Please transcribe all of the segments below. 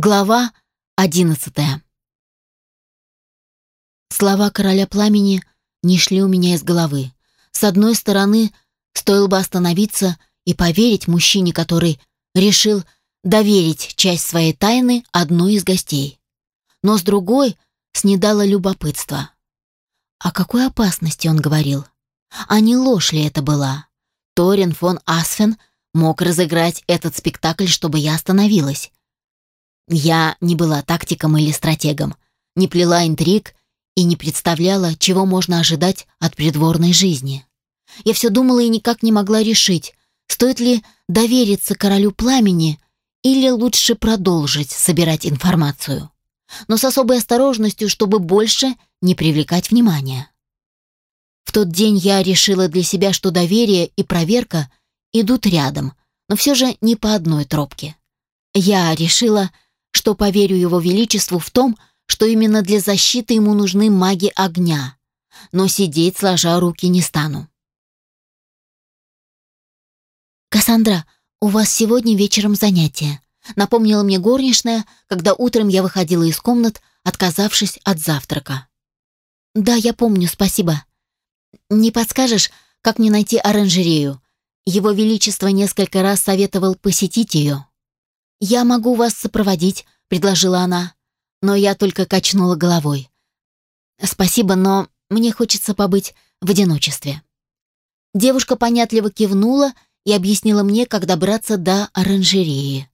Глава одиннадцатая. Слова короля пламени не шли у меня из головы. С одной стороны, стоило бы остановиться и поверить мужчине, который решил доверить часть своей тайны одной из гостей. Но с другой снедало любопытство. О какой опасности он говорил? А не ложь ли это была? Торин фон Асфен мог разыграть этот спектакль, чтобы я остановилась. Я не была тактиком или стратегом, не плела интриг и не представляла, чего можно ожидать от придворной жизни. Я все думала и никак не могла решить, стоит ли довериться королю пламени или лучше продолжить собирать информацию. Но с особой осторожностью, чтобы больше не привлекать внимания. В тот день я решила для себя, что доверие и проверка идут рядом, но все же не по одной тропке. Я решила, что поверю его величеству в том, что именно для защиты ему нужны маги огня, но сидеть сложа руки не стану. «Кассандра, у вас сегодня вечером занятие», напомнила мне горничная, когда утром я выходила из комнат, отказавшись от завтрака. «Да, я помню, спасибо. Не подскажешь, как мне найти оранжерею? Его Величество несколько раз советовал посетить ее». «Я могу вас сопроводить», — предложила она. Но я только качнула головой. «Спасибо, но мне хочется побыть в одиночестве». Девушка понятливо кивнула и объяснила мне, как добраться до оранжереи.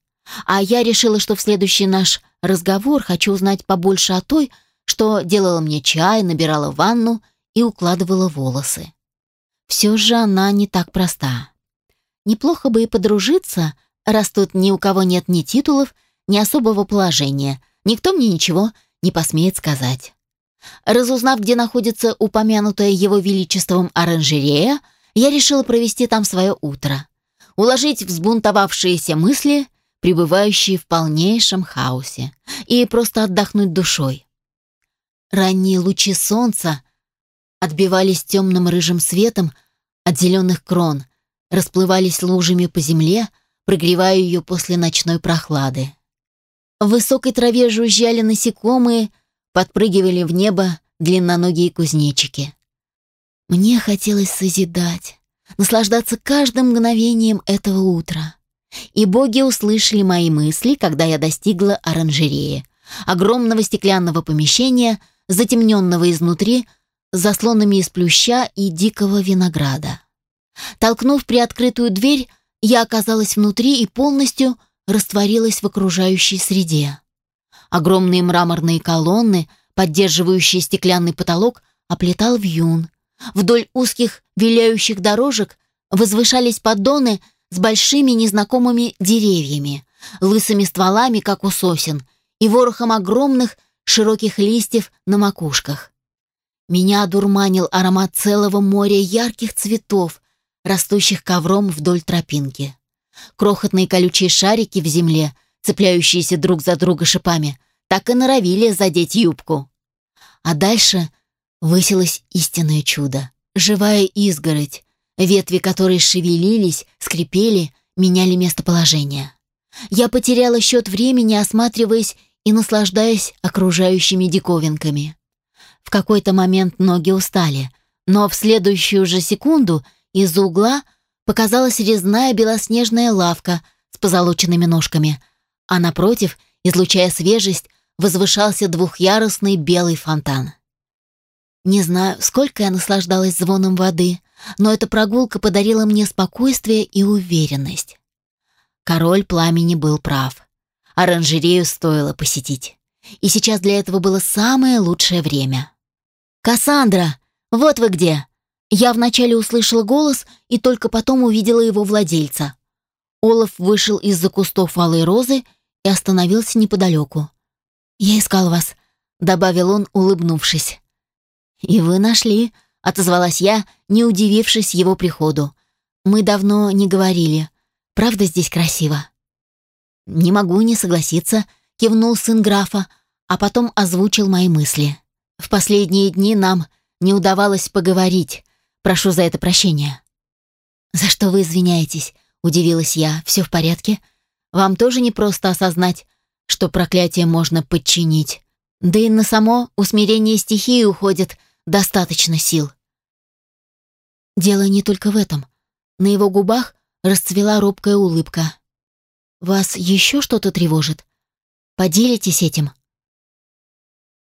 А я решила, что в следующий наш разговор хочу узнать побольше о той, что делала мне чай, набирала ванну и укладывала волосы. Все же она не так проста. Неплохо бы и подружиться, раз тут ни у кого нет ни титулов, ни особого положения. Никто мне ничего не посмеет сказать. Разузнав, где находится упомянутая его величеством оранжерея, я решила провести там свое утро. Уложить взбунтовавшиеся мысли, пребывающие в полнейшем хаосе, и просто отдохнуть душой. Ранние лучи солнца отбивались темным рыжим светом от зеленых крон, расплывались лужами по земле, прогревая ее после ночной прохлады. В высокой траве жужжали насекомые, подпрыгивали в небо длинноногие кузнечики. Мне хотелось созидать, наслаждаться каждым мгновением этого утра. И боги услышали мои мысли, когда я достигла оранжереи, огромного стеклянного помещения, затемненного изнутри заслонами из плюща и дикого винограда. Толкнув приоткрытую дверь, я оказалась внутри и полностью растворилась в окружающей среде. Огромные мраморные колонны, поддерживающие стеклянный потолок, оплетал вьюн. Вдоль узких виляющих дорожек возвышались поддоны с большими незнакомыми деревьями, лысыми стволами, как у сосен, и ворохом огромных широких листьев на макушках. Меня одурманил аромат целого моря ярких цветов, растущих ковром вдоль тропинки. Крохотные колючие шарики в земле, цепляющиеся друг за друга шипами, так и норовили задеть юбку. А дальше высилось истинное чудо. Живая изгородь, ветви которой шевелились, скрипели, меняли местоположение. Я потеряла счет времени, осматриваясь и наслаждаясь окружающими диковинками. В какой-то момент ноги устали, но в следующую же секунду из-за угла показалась резная белоснежная лавка с позолоченными ножками, а напротив, излучая свежесть, возвышался двухъярусный белый фонтан. Не знаю, сколько я наслаждалась звоном воды, но эта прогулка подарила мне спокойствие и уверенность. Король пламени был прав. Оранжерею стоило посетить. И сейчас для этого было самое лучшее время. «Кассандра, вот вы где!» Я вначале услышала голос и только потом увидела его владельца. Олаф вышел из-за кустов алой розы и остановился неподалеку. «Я искал вас», — добавил он, улыбнувшись. «И вы нашли», — отозвалась я, не удивившись его приходу. «Мы давно не говорили. Правда здесь красиво?» «Не могу не согласиться», — кивнул сын графа, а потом озвучил мои мысли. В последние дни нам не удавалось поговорить. Прошу за это прощения». «За что вы извиняетесь?» — удивилась я. «Все в порядке? Вам тоже не просто осознать, что проклятие можно подчинить. Да и на само усмирение стихии уходит достаточно сил. Дело не только в этом. На его губах расцвела робкая улыбка. «Вас еще что-то тревожит? Поделитесь этим?»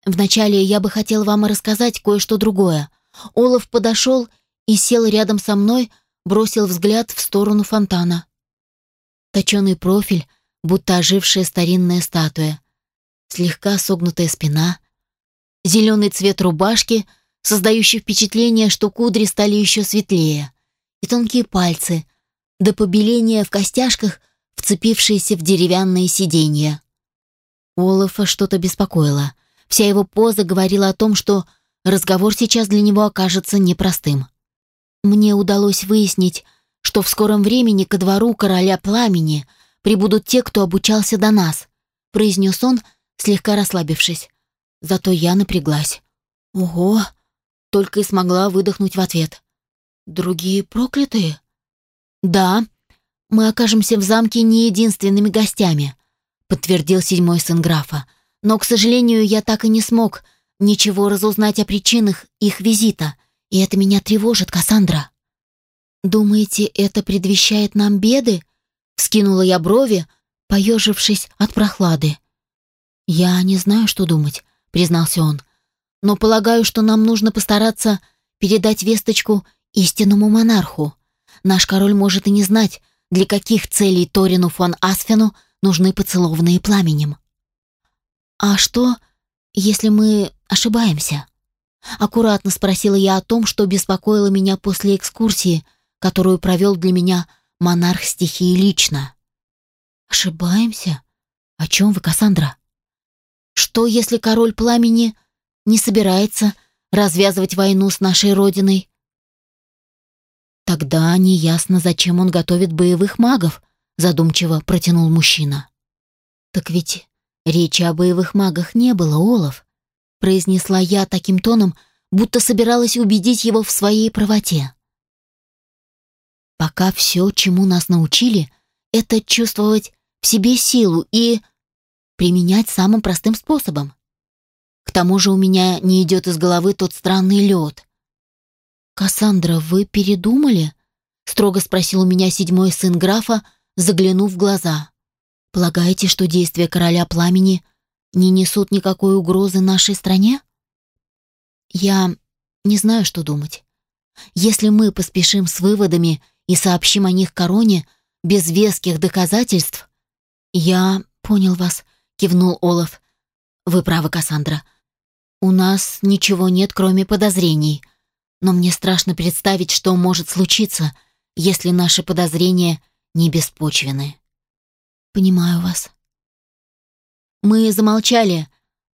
«Вначале я бы хотел вам рассказать кое-что другое. Олаф подошел и сел рядом со мной, бросил взгляд в сторону фонтана. Точеный профиль, будто ожившая старинная статуя. Слегка согнутая спина. Зеленый цвет рубашки, создающий впечатление, что кудри стали еще светлее. И тонкие пальцы, до побеления в костяшках, вцепившиеся в деревянные сиденья. Олафа что-то беспокоило. Вся его поза говорила о том, что разговор сейчас для него окажется непростым. Мне удалось выяснить, что в скором времени ко двору короля пламени прибудут те, кто обучался до нас, произнес он, слегка расслабившись. Зато я напряглась. Ого! Только и смогла выдохнуть в ответ. Другие проклятые? Да, мы окажемся в замке не единственными гостями, подтвердил седьмой сын графа. Но, к сожалению, я так и не смог ничего разузнать о причинах их визита, и это меня тревожит, Кассандра. Думаете, это предвещает нам беды? Вскинула я брови, поежившись от прохлады. «Я не знаю, что думать», — признался он. «Но полагаю, что нам нужно постараться передать весточку истинному монарху. Наш король может и не знать, для каких целей Торину фон Асфену нужны поцелованные пламенем». «А что, если мы ошибаемся?» Аккуратно спросила я о том, что беспокоило меня после экскурсии, которую провел для меня монарх стихии лично. «Ошибаемся? О чем вы, Кассандра?» Что, если король пламени не собирается развязывать войну с нашей родиной? Тогда неясно, зачем он готовит боевых магов, задумчиво протянул мужчина. Так ведь речи о боевых магах не было, Олаф, произнесла я таким тоном, будто собиралась убедить его в своей правоте. Пока все, чему нас научили, это чувствовать в себе силу и применять самым простым способом. К тому же у меня не идет из головы тот странный лед. «Кассандра, вы передумали?» — строго спросил у меня седьмой сын графа, заглянув в глаза. «Полагаете, что действия короля пламени не несут никакой угрозы нашей стране?» «Я не знаю, что думать. Если мы поспешим с выводами и сообщим о них короне без веских доказательств...» «Я понял вас», кивнул Олаф. Вы правы, Кассандра. У нас ничего нет, кроме подозрений. Но мне страшно представить, что может случиться, если наши подозрения не беспочвены. Понимаю вас. Мы замолчали.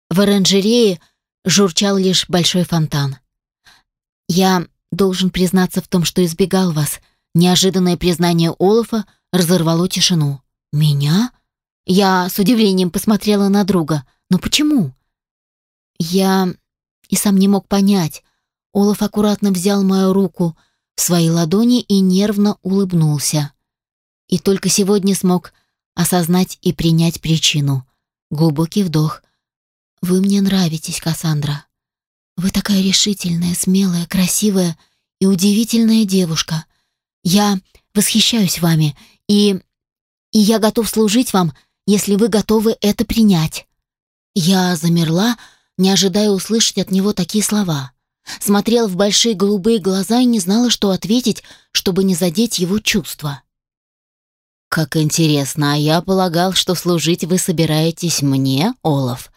В оранжерее журчал лишь большой фонтан. Я должен признаться в том, что избегал вас. Неожиданное признание Олафа разорвало тишину. Меня? Я с удивлением посмотрела на друга. Но почему? Я и сам не мог понять. Олаф аккуратно взял мою руку в свои ладони и нервно улыбнулся. И только сегодня смог осознать и принять причину. Глубокий вдох. «Вы мне нравитесь, Кассандра. Вы такая решительная, смелая, красивая и удивительная девушка. Я восхищаюсь вами, и... и я готов служить вам, если вы готовы это принять». Я замерла, не ожидая услышать от него такие слова. Смотрела в большие голубые глаза и не знала, что ответить, чтобы не задеть его чувства. «Как интересно, а я полагал, что служить вы собираетесь мне, Олаф?»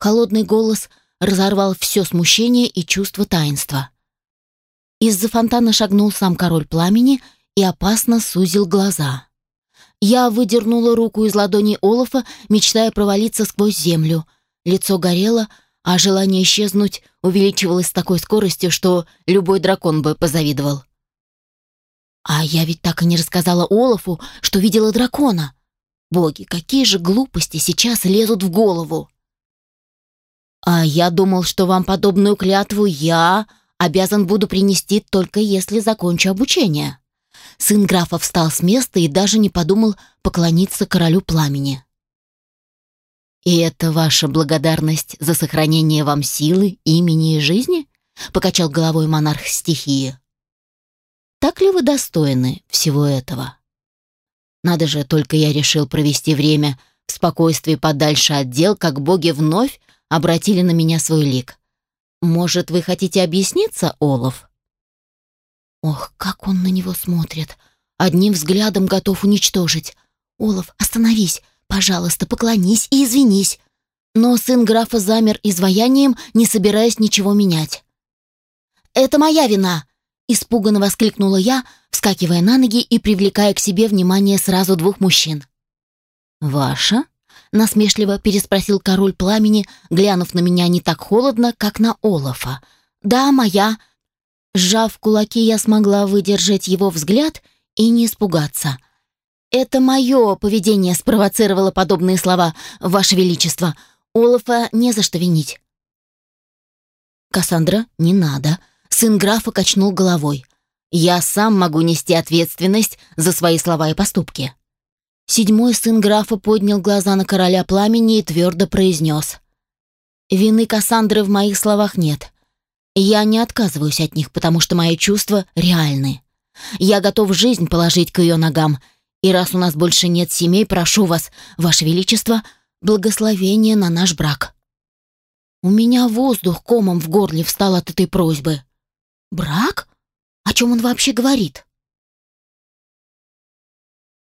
Холодный голос разорвал все смущение и чувство таинства. Из-за фонтана шагнул сам король пламени и опасно сузил глаза. Я выдернула руку из ладони Олафа, мечтая провалиться сквозь землю. Лицо горело, а желание исчезнуть увеличивалось с такой скоростью, что любой дракон бы позавидовал. А я ведь так и не рассказала Олафу, что видела дракона. Боги, какие же глупости сейчас лезут в голову. А я думал, что вам подобную клятву я обязан буду принести только если закончу обучение. Сын графа встал с места и даже не подумал поклониться королю пламени. «И это ваша благодарность за сохранение вам силы, имени и жизни?» — покачал головой монарх стихии. «Так ли вы достойны всего этого?» Надо же, только я решил провести время в спокойствии подальше от дел, как боги вновь обратили на меня свой лик. «Может, вы хотите объясниться, Олаф?» Ох, как он на него смотрит. Одним взглядом готов уничтожить. «Олаф, остановись! Пожалуйста, поклонись и извинись!» Но сын графа замер изваянием, не собираясь ничего менять. «Это моя вина!» — испуганно воскликнула я, вскакивая на ноги и привлекая к себе внимание сразу двух мужчин. «Ваша?» — насмешливо переспросил король пламени, глянув на меня не так холодно, как на Олафа. «Да, моя!» Сжав кулаки, я смогла выдержать его взгляд и не испугаться. «Это мое поведение спровоцировало подобные слова, Ваше Величество. Олафа не за что винить». «Кассандра, не надо», — сын графа качнул головой. «Я сам могу нести ответственность за свои слова и поступки». Седьмой сын графа поднял глаза на короля пламени и твердо произнес. «Вины Кассандры в моих словах нет. Я не отказываюсь от них, потому что мои чувства реальны. Я готов жизнь положить к ее ногам, и раз у нас больше нет семей, прошу вас, Ваше Величество, благословения на наш брак». У меня воздух комом в горле встал от этой просьбы. «Брак? О чем он вообще говорит?»